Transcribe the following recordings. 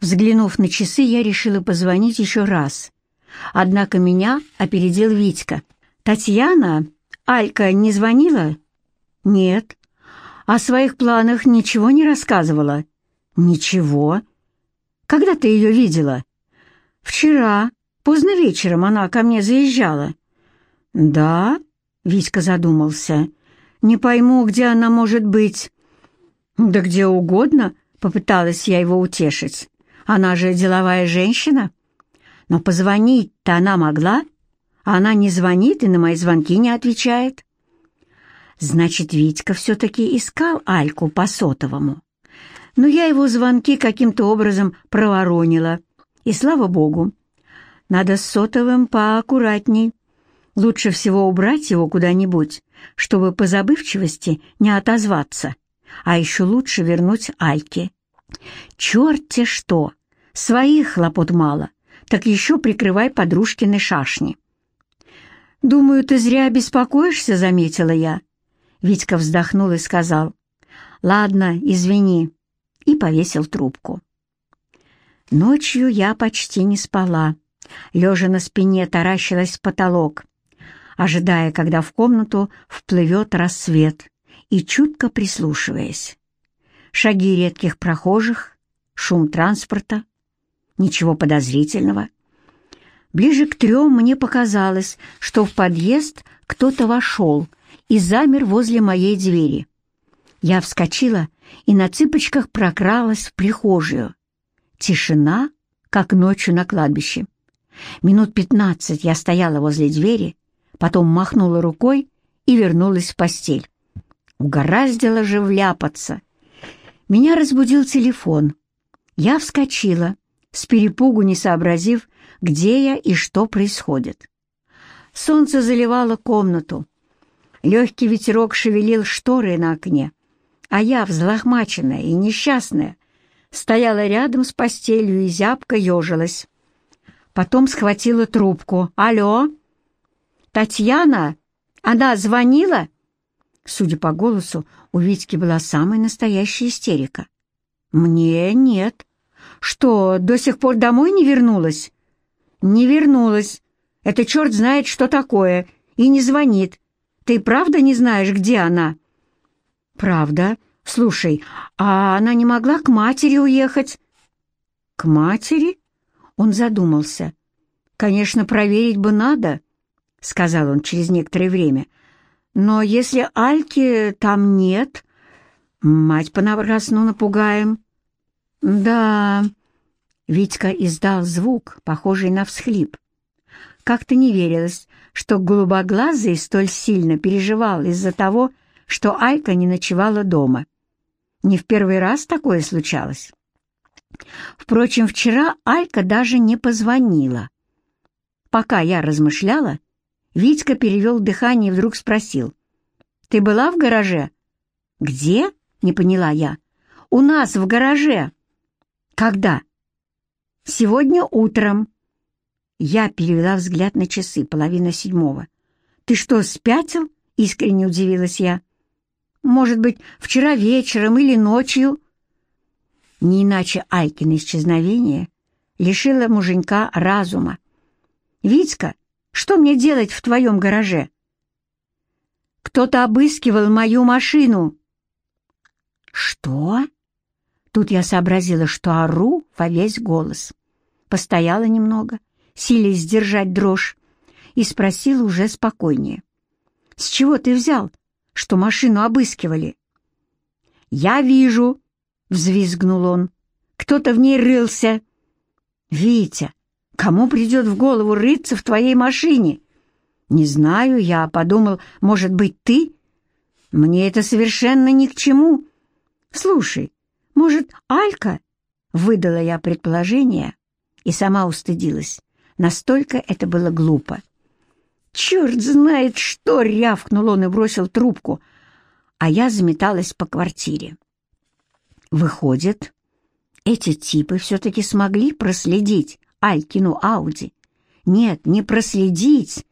Взглянув на часы, я решила позвонить еще раз. Однако меня опередил Витька. «Татьяна, Алька не звонила?» «Нет». «О своих планах ничего не рассказывала?» «Ничего». «Когда ты ее видела?» «Вчера. Поздно вечером она ко мне заезжала». «Да?» — Витька задумался. «Не пойму, где она может быть». «Да где угодно», — попыталась я его утешить. «Она же деловая женщина». «Но позвонить-то она могла, а она не звонит и на мои звонки не отвечает». Значит, Витька все-таки искал Альку по сотовому. Но я его звонки каким-то образом проворонила. И слава богу. Надо с сотовым поаккуратней. Лучше всего убрать его куда-нибудь, чтобы по забывчивости не отозваться. А еще лучше вернуть Альке. Черт-те что! Своих хлопот мало, так еще прикрывай подружкины шашни. «Думаю, ты зря беспокоишься», — заметила я. Витька вздохнул и сказал, «Ладно, извини», и повесил трубку. Ночью я почти не спала. Лежа на спине таращилась в потолок, ожидая, когда в комнату вплывет рассвет, и чутко прислушиваясь. Шаги редких прохожих, шум транспорта, ничего подозрительного. Ближе к трем мне показалось, что в подъезд кто-то вошел и замер возле моей двери. Я вскочила и на цыпочках прокралась в прихожую. Тишина, как ночью на кладбище. Минут пятнадцать я стояла возле двери, потом махнула рукой и вернулась в постель. Угораздило же вляпаться. Меня разбудил телефон. Я вскочила, с перепугу не сообразив, где я и что происходит. Солнце заливало комнату. Легкий ветерок шевелил шторы на окне, а я, взлохмаченная и несчастная, стояла рядом с постелью и зябко ежилась. Потом схватила трубку. «Алло? Татьяна? Она звонила?» Судя по голосу, у Витьки была самая настоящая истерика. «Мне нет. Что, до сих пор домой не вернулась?» «Не вернулась. Это черт знает, что такое. И не звонит. Ты правда не знаешь, где она?» «Правда. Слушай, а она не могла к матери уехать?» «К матери?» Он задумался. «Конечно, проверить бы надо», — сказал он через некоторое время. «Но если Альки там нет, мать понапрасну напугаем». «Да...» — Витька издал звук, похожий на всхлип. Как-то не верилось, что голубоглазый столь сильно переживал из-за того, что Айка не ночевала дома. Не в первый раз такое случалось. Впрочем, вчера Алька даже не позвонила. Пока я размышляла, Витька перевел дыхание и вдруг спросил. «Ты была в гараже?» «Где?» — не поняла я. «У нас в гараже». «Когда?» «Сегодня утром». Я перевела взгляд на часы, половина седьмого. «Ты что, спятил?» — искренне удивилась я. «Может быть, вчера вечером или ночью?» Не иначе Айкино исчезновение лишило муженька разума. «Витька, что мне делать в твоем гараже?» «Кто-то обыскивал мою машину». «Что?» Тут я сообразила, что ору во весь голос. Постояла немного, силясь сдержать дрожь, и спросила уже спокойнее. «С чего ты взял, что машину обыскивали?» «Я вижу», — взвизгнул он, — «кто-то в ней рылся». «Витя, кому придет в голову рыться в твоей машине?» «Не знаю, я подумал, может быть, ты?» «Мне это совершенно ни к чему». «Слушай, может, Алька?» — выдала я предположение и сама устыдилась. Настолько это было глупо. «Черт знает что!» — рявкнул он и бросил трубку, а я заметалась по квартире. Выходит, эти типы все-таки смогли проследить Алькину Ауди. Нет, не проследить.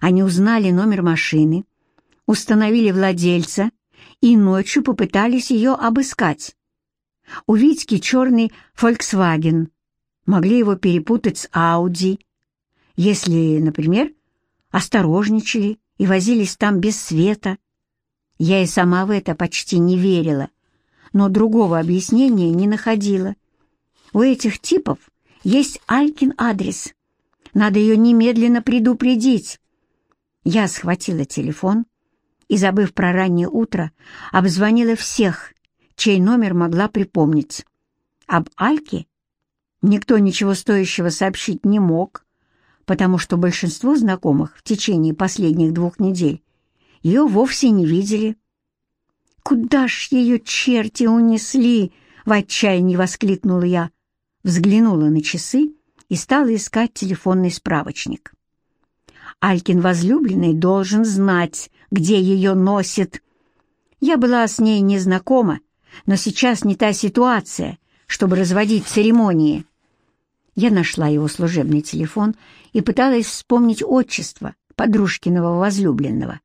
Они узнали номер машины, установили владельца и ночью попытались ее обыскать. У Витьки черный Volkswagen. Могли его перепутать с Audi. Если, например, осторожничали и возились там без света. Я и сама в это почти не верила, но другого объяснения не находила. У этих типов есть Алькин адрес. Надо ее немедленно предупредить. Я схватила телефон и, забыв про раннее утро, обзвонила всех, чей номер могла припомнить. Об Альке никто ничего стоящего сообщить не мог, потому что большинство знакомых в течение последних двух недель ее вовсе не видели. «Куда ж ее черти унесли?» — в отчаянии воскликнула я, взглянула на часы и стала искать телефонный справочник. Алькин возлюбленный должен знать, где ее носит. Я была с ней не знакома, но сейчас не та ситуация, чтобы разводить церемонии. Я нашла его служебный телефон и пыталась вспомнить отчество подружкиного возлюбленного.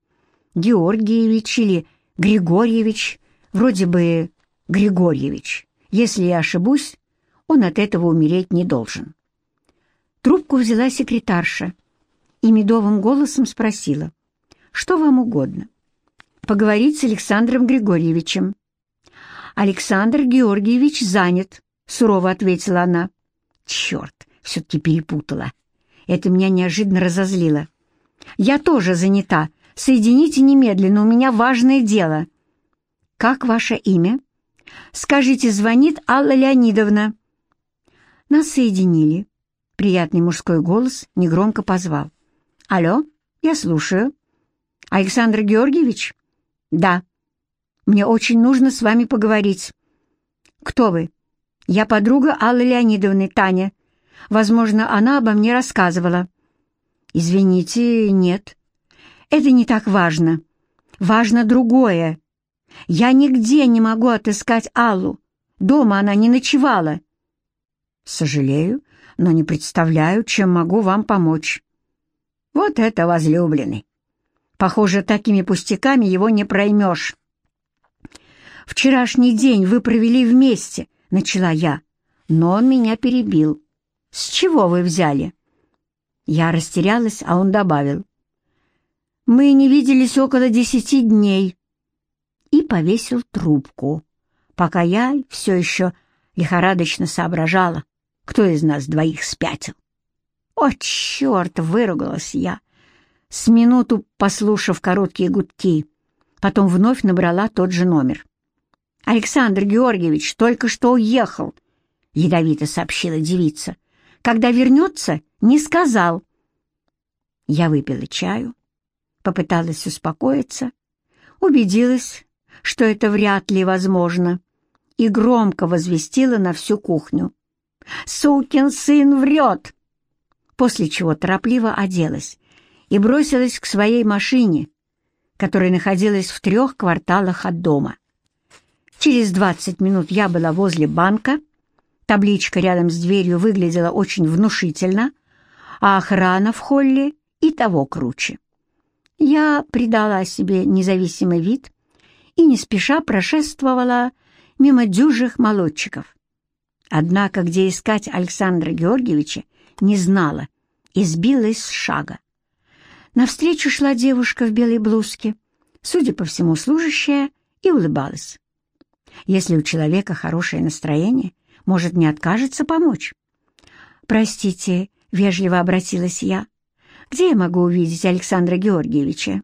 Георгиевич или Григорьевич, вроде бы Григорьевич. Если я ошибусь, он от этого умереть не должен. Трубку взяла секретарша и медовым голосом спросила, «Что вам угодно?» «Поговорить с Александром Григорьевичем». «Александр Георгиевич занят», — сурово ответила она. «Черт, все-таки перепутала. Это меня неожиданно разозлило. Я тоже занята. Соедините немедленно, у меня важное дело». «Как ваше имя?» «Скажите, звонит Алла Леонидовна». Нас соединили. Приятный мужской голос негромко позвал. «Алло, я слушаю». «Александр Георгиевич?» «Да». «Мне очень нужно с вами поговорить». «Кто вы?» «Я подруга Аллы Леонидовны, Таня. Возможно, она обо мне рассказывала». «Извините, нет. Это не так важно. Важно другое. Я нигде не могу отыскать Аллу. Дома она не ночевала». «Сожалею, но не представляю, чем могу вам помочь». Вот это возлюбленный. Похоже, такими пустяками его не проймешь. «Вчерашний день вы провели вместе», — начала я, но он меня перебил. «С чего вы взяли?» Я растерялась, а он добавил. «Мы не виделись около десяти дней». И повесил трубку, пока я все еще лихорадочно соображала, кто из нас двоих спятил. «О, черт!» — выругалась я, с минуту послушав короткие гудки. Потом вновь набрала тот же номер. «Александр Георгиевич только что уехал», — ядовито сообщила девица. «Когда вернется, не сказал». Я выпила чаю, попыталась успокоиться, убедилась, что это вряд ли возможно, и громко возвестила на всю кухню. «Сукин сын врет!» после чего торопливо оделась и бросилась к своей машине, которая находилась в трех кварталах от дома. Через двадцать минут я была возле банка, табличка рядом с дверью выглядела очень внушительно, а охрана в холле и того круче. Я придала себе независимый вид и не спеша прошествовала мимо дюжих молодчиков. Однако, где искать Александра Георгиевича, не знала и сбилась с шага. Навстречу шла девушка в белой блузке, судя по всему, служащая, и улыбалась. Если у человека хорошее настроение, может, не откажется помочь. «Простите», — вежливо обратилась я, — «где я могу увидеть Александра Георгиевича?»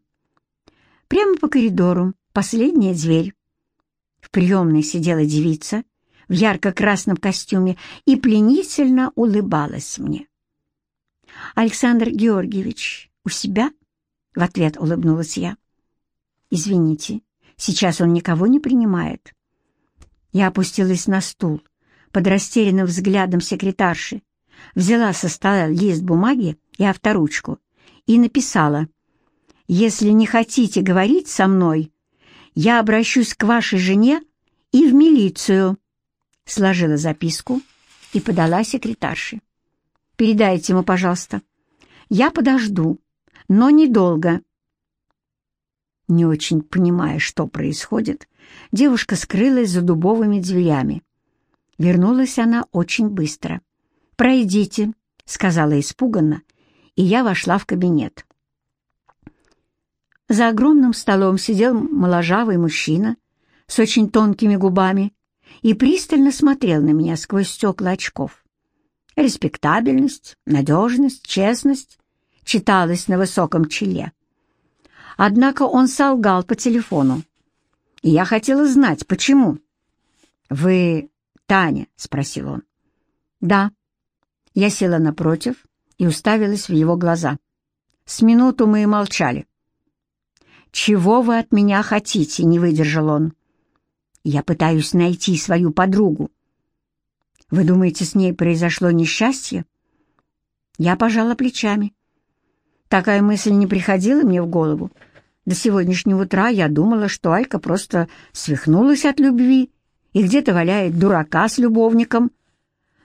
«Прямо по коридору, последняя дверь». В приемной сидела девица в ярко-красном костюме и пленительно улыбалась мне. «Александр Георгиевич у себя?» — в ответ улыбнулась я. «Извините, сейчас он никого не принимает». Я опустилась на стул под растерянным взглядом секретарши, взяла со стола лист бумаги и авторучку и написала «Если не хотите говорить со мной, я обращусь к вашей жене и в милицию». Сложила записку и подала секретарше. Передайте ему, пожалуйста. Я подожду, но недолго». Не очень понимая, что происходит, девушка скрылась за дубовыми дверями, Вернулась она очень быстро. «Пройдите», — сказала испуганно, и я вошла в кабинет. За огромным столом сидел моложавый мужчина с очень тонкими губами и пристально смотрел на меня сквозь стекла очков. Респектабельность, надежность, честность читалось на высоком челе. Однако он солгал по телефону, и я хотела знать, почему. «Вы Таня?» — спросил он. «Да». Я села напротив и уставилась в его глаза. С минуту мы и молчали. «Чего вы от меня хотите?» — не выдержал он. «Я пытаюсь найти свою подругу». «Вы думаете, с ней произошло несчастье?» Я пожала плечами. Такая мысль не приходила мне в голову. До сегодняшнего утра я думала, что Алька просто свихнулась от любви и где-то валяет дурака с любовником.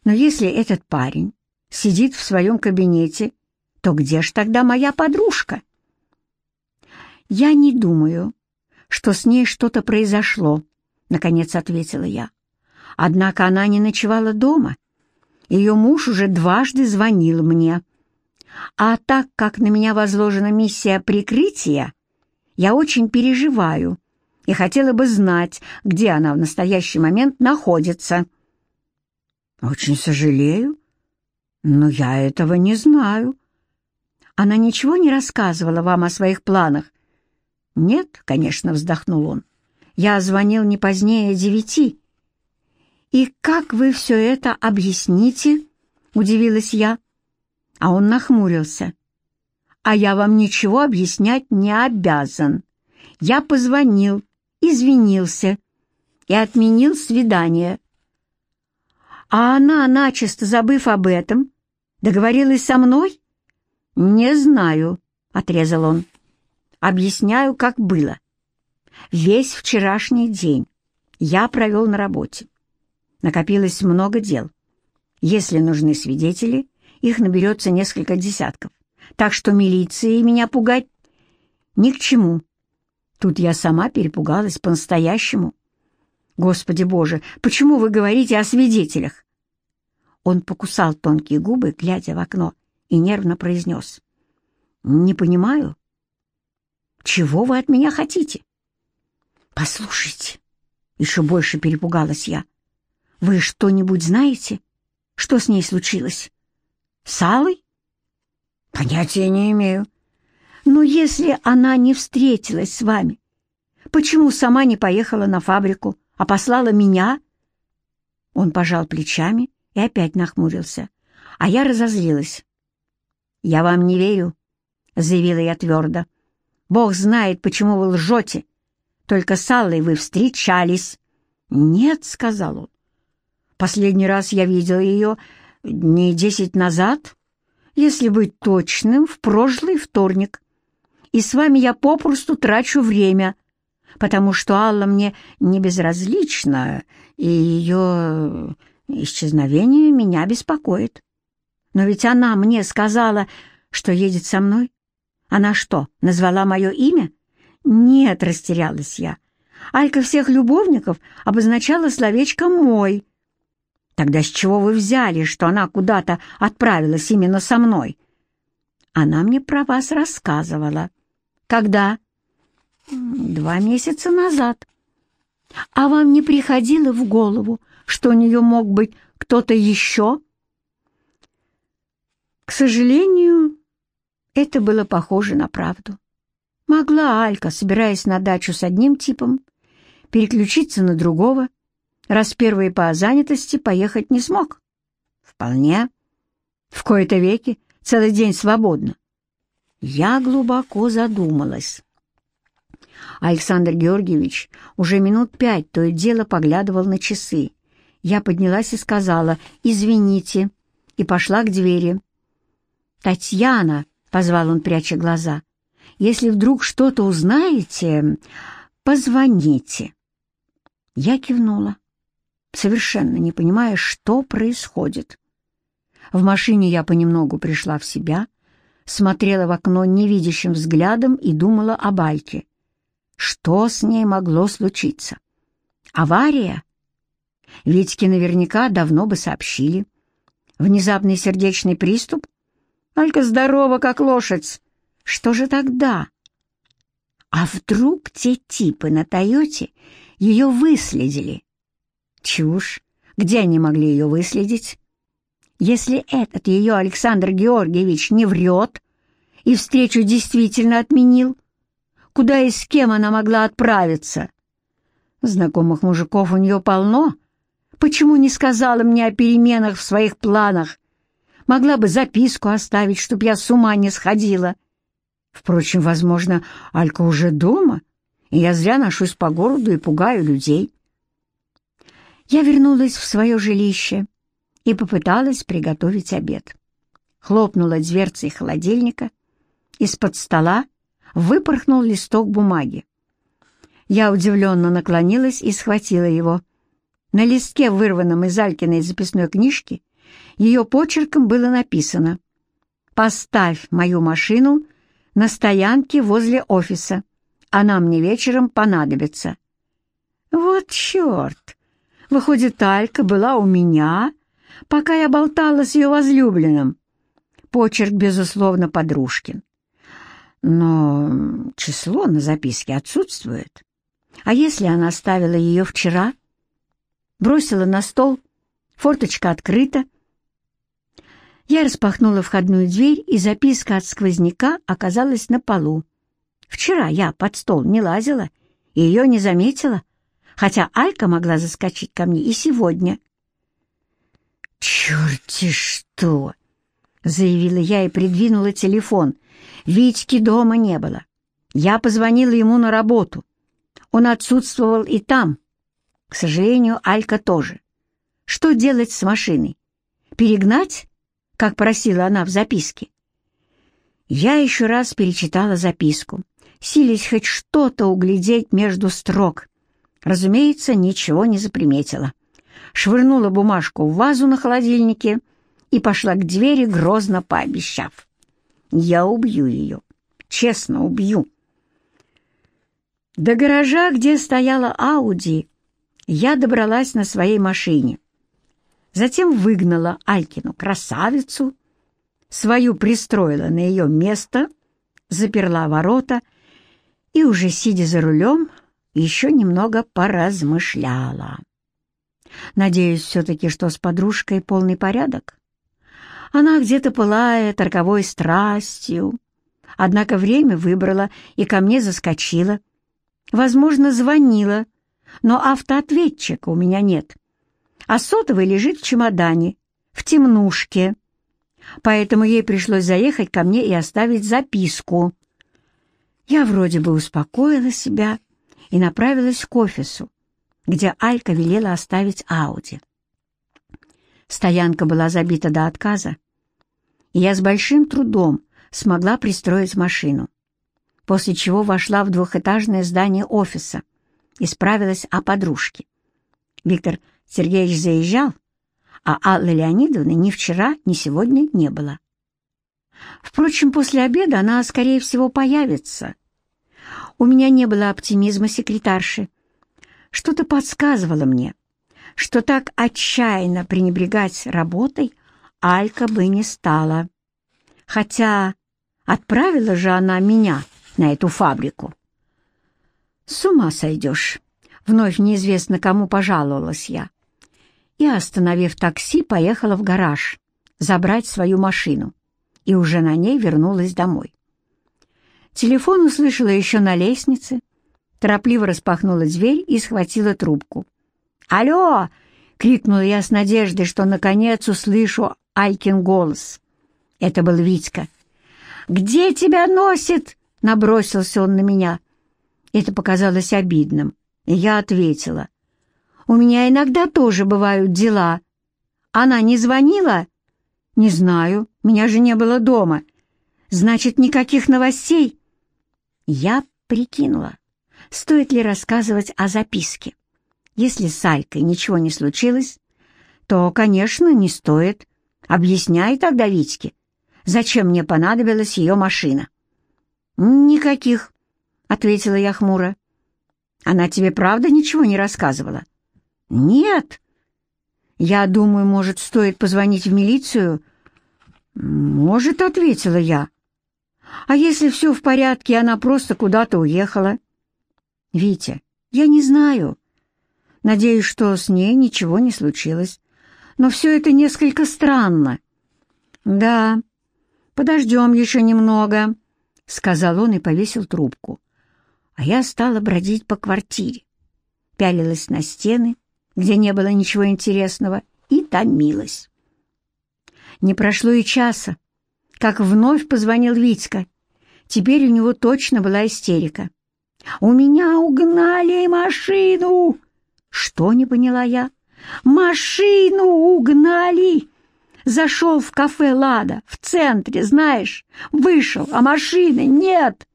Но если этот парень сидит в своем кабинете, то где ж тогда моя подружка? Я не думаю, что с ней что-то произошло, наконец ответила я. Однако она не ночевала дома. Ее муж уже дважды звонил мне. А так как на меня возложена миссия прикрытия, я очень переживаю и хотела бы знать, где она в настоящий момент находится». «Очень сожалею, но я этого не знаю». «Она ничего не рассказывала вам о своих планах?» «Нет, конечно», — вздохнул он. «Я звонил не позднее девяти». «И как вы все это объясните?» — удивилась я. А он нахмурился. «А я вам ничего объяснять не обязан. Я позвонил извинился и отменил свидание. А она, начисто забыв об этом, договорилась со мной? «Не знаю», — отрезал он. «Объясняю, как было. Весь вчерашний день я провел на работе. Накопилось много дел. Если нужны свидетели, их наберется несколько десятков. Так что милиции меня пугать ни к чему. Тут я сама перепугалась по-настоящему. «Господи Боже, почему вы говорите о свидетелях?» Он покусал тонкие губы, глядя в окно, и нервно произнес. «Не понимаю. Чего вы от меня хотите?» «Послушайте», — еще больше перепугалась я, — «вы что-нибудь знаете? Что с ней случилось? С Аллой?» «Понятия не имею. Но если она не встретилась с вами, почему сама не поехала на фабрику, а послала меня?» Он пожал плечами и опять нахмурился, а я разозлилась. «Я вам не верю», — заявила я твердо. «Бог знает, почему вы лжете. Только с Аллой вы встречались». «Нет», — сказал он. «Последний раз я видел ее дней десять назад, если быть точным, в прошлый вторник и с вами я попросту трачу время, потому что Алла мне не безразлична, и ее исчезновение меня беспокоит. Но ведь она мне сказала, что едет со мной. Она что, назвала мое имя? Нет, растерялась я. Алька всех любовников обозначала словечком «мой». Тогда с чего вы взяли, что она куда-то отправилась именно со мной? Она мне про вас рассказывала. Когда? Два месяца назад. А вам не приходило в голову, что у нее мог быть кто-то еще? К сожалению, это было похоже на правду. Могла Алька, собираясь на дачу с одним типом, переключиться на другого, раз первый по занятости поехать не смог? Вполне. В кои-то веки целый день свободно. Я глубоко задумалась. Александр Георгиевич уже минут пять то и дело поглядывал на часы. Я поднялась и сказала «Извините» и пошла к двери. «Татьяна», — позвал он, пряча глаза, — «если вдруг что-то узнаете, позвоните». Я кивнула, совершенно не понимая, что происходит. В машине я понемногу пришла в себя — смотрела в окно невидящим взглядом и думала о Бальке. Что с ней могло случиться? Авария? Витьке наверняка давно бы сообщили. Внезапный сердечный приступ? Алька здорова, как лошадь. Что же тогда? А вдруг те типы на «Тойоте» ее выследили? Чушь. Где они могли ее выследить? Если этот ее Александр Георгиевич не врет и встречу действительно отменил, куда и с кем она могла отправиться? Знакомых мужиков у нее полно. Почему не сказала мне о переменах в своих планах? Могла бы записку оставить, чтоб я с ума не сходила. Впрочем, возможно, Алька уже дома, и я зря ношусь по городу и пугаю людей. Я вернулась в свое жилище и попыталась приготовить обед. Хлопнула дверцей холодильника, из-под стола выпорхнул листок бумаги. Я удивленно наклонилась и схватила его. На листке, вырванном из Алькиной записной книжки, ее почерком было написано «Поставь мою машину на стоянке возле офиса. Она мне вечером понадобится». «Вот черт! Выходит, Алька была у меня, пока я болтала с ее возлюбленным». Почерк, безусловно, подружкин. Но число на записке отсутствует. А если она оставила ее вчера? Бросила на стол, форточка открыта. Я распахнула входную дверь, и записка от сквозняка оказалась на полу. Вчера я под стол не лазила и ее не заметила, хотя Алька могла заскочить ко мне и сегодня. «Черти что!» — заявила я и придвинула телефон. Витьки дома не было. Я позвонила ему на работу. Он отсутствовал и там. К сожалению, Алька тоже. Что делать с машиной? Перегнать, как просила она в записке? Я еще раз перечитала записку, силясь хоть что-то углядеть между строк. Разумеется, ничего не заприметила. Швырнула бумажку в вазу на холодильнике и пошла к двери, грозно пообещав. «Я убью ее. Честно, убью». До гаража, где стояла Ауди, я добралась на своей машине. Затем выгнала Алькину красавицу, свою пристроила на ее место, заперла ворота и, уже сидя за рулем, еще немного поразмышляла. Надеюсь все-таки, что с подружкой полный порядок. Она где-то пылает роковой страстью, однако время выбрала и ко мне заскочила — Возможно, звонила, но автоответчика у меня нет. А сотовый лежит в чемодане, в темнушке. Поэтому ей пришлось заехать ко мне и оставить записку. Я вроде бы успокоила себя и направилась к офису, где Алька велела оставить Ауди. Стоянка была забита до отказа, и я с большим трудом смогла пристроить машину после чего вошла в двухэтажное здание офиса и справилась о подружке. Виктор Сергеевич заезжал, а Аллы Леонидовны ни вчера, ни сегодня не было. Впрочем, после обеда она, скорее всего, появится. У меня не было оптимизма секретарши. Что-то подсказывало мне, что так отчаянно пренебрегать работой Алька бы не стала. Хотя отправила же она меня на эту фабрику. «С ума сойдешь!» — вновь неизвестно кому пожаловалась я. И, остановив такси, поехала в гараж забрать свою машину и уже на ней вернулась домой. Телефон услышала еще на лестнице, торопливо распахнула дверь и схватила трубку. «Алло!» — крикнула я с надеждой, что наконец услышу Айкин голос. Это был Витька. «Где тебя носит?» Набросился он на меня. Это показалось обидным, и я ответила. «У меня иногда тоже бывают дела. Она не звонила?» «Не знаю, меня же не было дома. Значит, никаких новостей?» Я прикинула, стоит ли рассказывать о записке. Если с Алькой ничего не случилось, то, конечно, не стоит. Объясняй тогда Витьке, зачем мне понадобилась ее машина. «Никаких», — ответила я хмуро. «Она тебе правда ничего не рассказывала?» «Нет, Я думаю, может, стоит позвонить в милицию?» «Может», — ответила я. «А если все в порядке, она просто куда-то уехала?» «Витя, я не знаю. Надеюсь, что с ней ничего не случилось. Но все это несколько странно». «Да, подождем еще немного», — сказал он и повесил трубку. А я стала бродить по квартире, пялилась на стены, где не было ничего интересного, и томилась. Не прошло и часа, как вновь позвонил Витька. Теперь у него точно была истерика. «У меня угнали машину!» «Что?» — не поняла я. «Машину угнали!» Зашел в кафе «Лада» в центре, знаешь, вышел, а машины нет.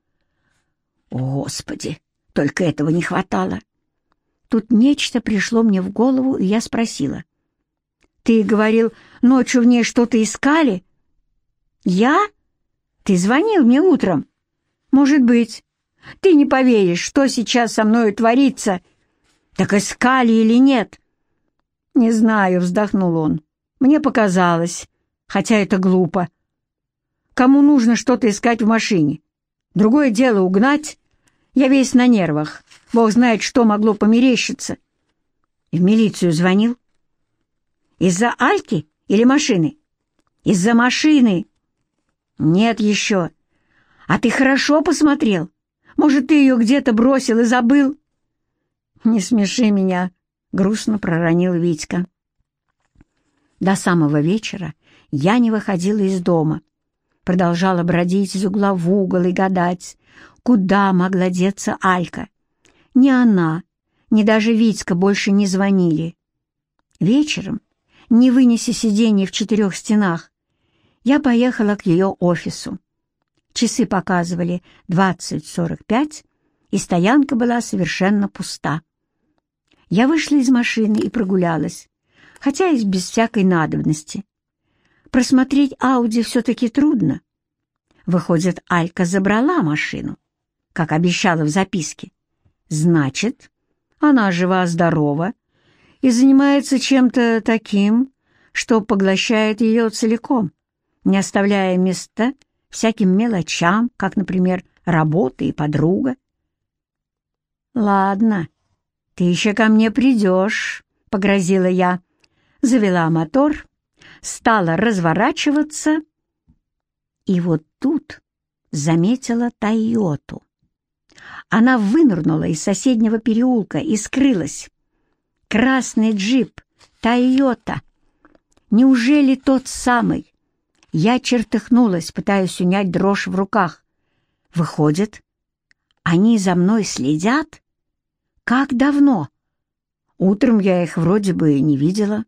Господи, только этого не хватало. Тут нечто пришло мне в голову, и я спросила. «Ты говорил, ночью в ней что-то искали?» «Я? Ты звонил мне утром?» «Может быть. Ты не поверишь, что сейчас со мною творится. Так искали или нет?» «Не знаю», — вздохнул он. «Мне показалось, хотя это глупо. Кому нужно что-то искать в машине? Другое дело угнать. Я весь на нервах. Бог знает, что могло померещиться. В милицию звонил? Из-за Альки или машины? Из-за машины. Нет еще. А ты хорошо посмотрел? Может, ты ее где-то бросил и забыл? Не смеши меня, грустно проронил Витька. До самого вечера я не выходила из дома. Продолжала бродить из угла в угол и гадать, куда могла деться Алька. Ни она, ни даже Витька больше не звонили. Вечером, не вынеся сиденье в четырех стенах, я поехала к ее офису. Часы показывали 20.45, и стоянка была совершенно пуста. Я вышла из машины и прогулялась, хотя и без всякой надобности. Просмотреть Ауди все-таки трудно. Выходит, Алька забрала машину, как обещала в записке. Значит, она жива-здорова и занимается чем-то таким, что поглощает ее целиком, не оставляя места всяким мелочам, как, например, работа и подруга. «Ладно, ты еще ко мне придешь», — погрозила я. Завела мотор, стала разворачиваться, и вот тут заметила Тойоту. Она вынырнула из соседнего переулка и скрылась. Красный джип, Тойота. Неужели тот самый? Я чертыхнулась, пытаясь унять дрожь в руках. Выходит, они за мной следят? Как давно? Утром я их вроде бы не видела.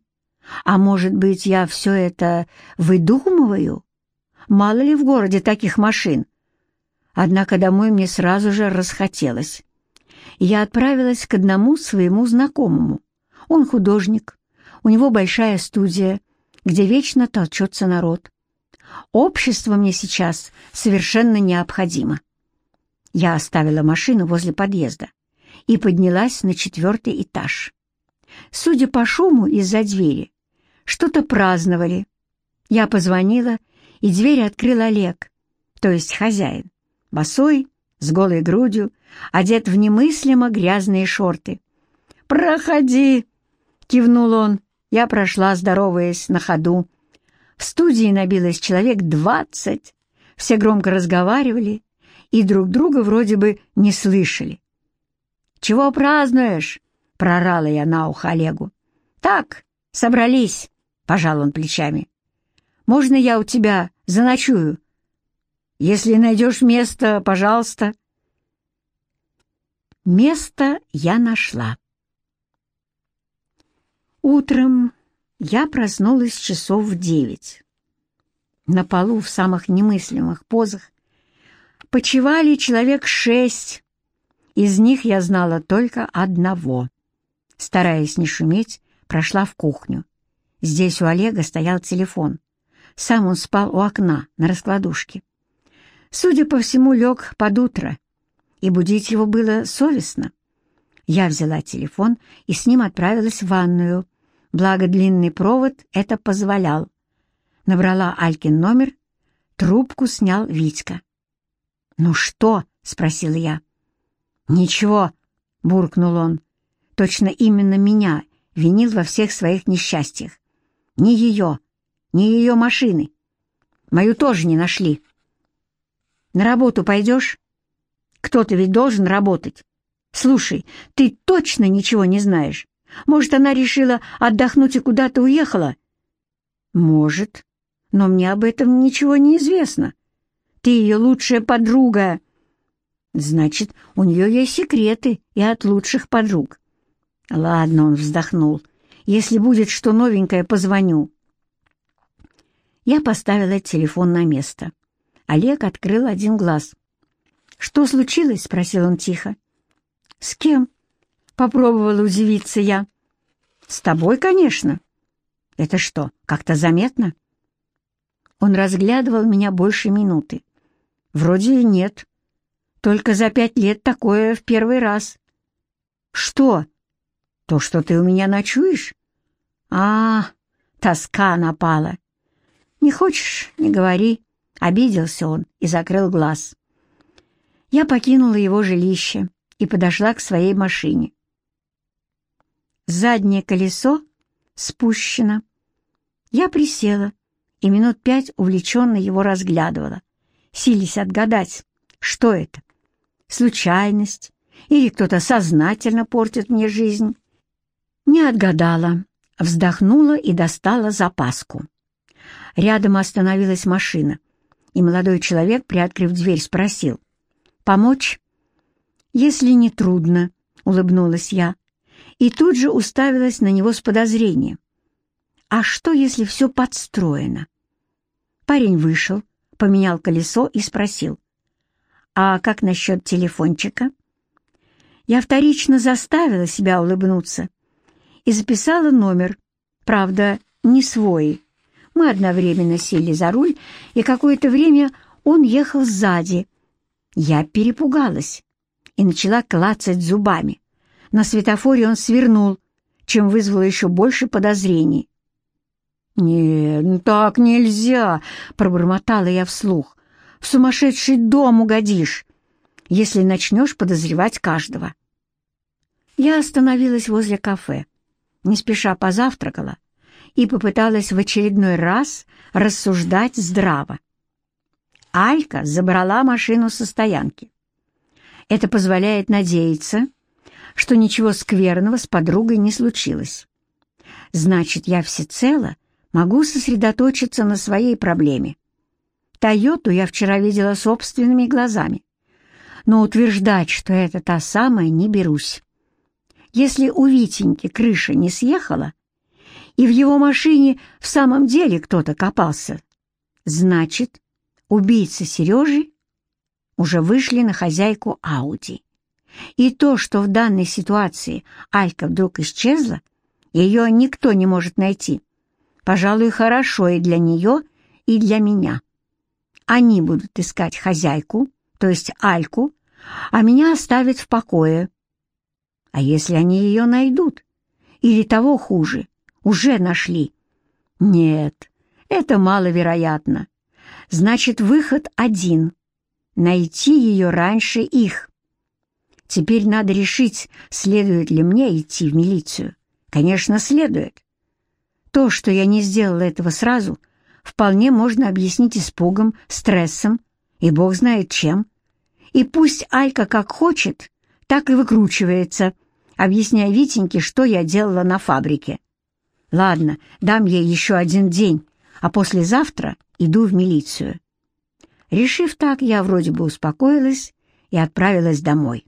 А может быть, я все это выдумываю? Мало ли в городе таких машин? Однако домой мне сразу же расхотелось. Я отправилась к одному своему знакомому. Он художник, у него большая студия, где вечно толчется народ. Общество мне сейчас совершенно необходимо. Я оставила машину возле подъезда и поднялась на четвертый этаж. Судя по шуму из-за двери, что-то праздновали. Я позвонила, и дверь открыл Олег, то есть хозяин босой, с голой грудью, одет в немыслимо грязные шорты. «Проходи!» — кивнул он. Я прошла, здороваясь, на ходу. В студии набилось человек двадцать. Все громко разговаривали и друг друга вроде бы не слышали. «Чего празднуешь?» — прорала я на ухо Олегу. «Так, собрались», — пожал он плечами. «Можно я у тебя заночую?» Если найдешь место, пожалуйста». Место я нашла. Утром я проснулась часов в девять. На полу в самых немыслимых позах почивали человек шесть. Из них я знала только одного. Стараясь не шуметь, прошла в кухню. Здесь у Олега стоял телефон. Сам он спал у окна на раскладушке. Судя по всему, лег под утро, и будить его было совестно. Я взяла телефон и с ним отправилась в ванную, Благо длинный провод это позволял. Набрала Алькин номер, трубку снял Витька. «Ну что?» — спросила я. «Ничего», — буркнул он. «Точно именно меня винил во всех своих несчастьях. Ни ее, ни ее машины. Мою тоже не нашли. На работу пойдешь? Кто-то ведь должен работать. Слушай, ты точно ничего не знаешь? Может, она решила отдохнуть и куда-то уехала? Может, но мне об этом ничего не известно. Ты ее лучшая подруга. Значит, у нее есть секреты и от лучших подруг. Ладно, он вздохнул. Если будет что новенькое, позвоню. Я поставила телефон на место. Олег открыл один глаз. «Что случилось?» — спросил он тихо. «С кем?» — попробовала удивиться я. «С тобой, конечно». «Это что, как-то заметно?» Он разглядывал меня больше минуты. «Вроде нет. Только за пять лет такое в первый раз». «Что?» «То, что ты у меня ночуешь?» «А, тоска напала. Не хочешь, не говори». Обиделся он и закрыл глаз. Я покинула его жилище и подошла к своей машине. Заднее колесо спущено. Я присела и минут пять увлеченно его разглядывала, силясь отгадать, что это. Случайность или кто-то сознательно портит мне жизнь. Не отгадала, вздохнула и достала запаску. Рядом остановилась машина, и молодой человек, приоткрыв дверь, спросил. «Помочь?» «Если не трудно», — улыбнулась я, и тут же уставилась на него с подозрением. «А что, если все подстроено?» Парень вышел, поменял колесо и спросил. «А как насчет телефончика?» Я вторично заставила себя улыбнуться и записала номер, правда, не свой. Мы одновременно сели за руль, и какое-то время он ехал сзади. Я перепугалась и начала клацать зубами. На светофоре он свернул, чем вызвало еще больше подозрений. «Нет, ну так нельзя!» — пробормотала я вслух. «В сумасшедший дом угодишь, если начнешь подозревать каждого». Я остановилась возле кафе, не спеша позавтракала и попыталась в очередной раз рассуждать здраво. Алька забрала машину со стоянки. Это позволяет надеяться, что ничего скверного с подругой не случилось. Значит, я всецело могу сосредоточиться на своей проблеме. Тойоту я вчера видела собственными глазами, но утверждать, что это та самая, не берусь. Если у Витеньки крыша не съехала, и в его машине в самом деле кто-то копался, значит, убийца Сережи уже вышли на хозяйку Ауди. И то, что в данной ситуации Алька вдруг исчезла, ее никто не может найти, пожалуй, хорошо и для нее, и для меня. Они будут искать хозяйку, то есть Альку, а меня оставят в покое. А если они ее найдут? Или того хуже, уже нашли? Нет, это маловероятно. Значит, выход один — найти ее раньше их. Теперь надо решить, следует ли мне идти в милицию. Конечно, следует. То, что я не сделала этого сразу, вполне можно объяснить испугом, стрессом и бог знает чем. И пусть Алька как хочет, так и выкручивается, объясняя Витеньке, что я делала на фабрике. Ладно, дам ей еще один день, а послезавтра иду в милицию. Решив так, я вроде бы успокоилась и отправилась домой.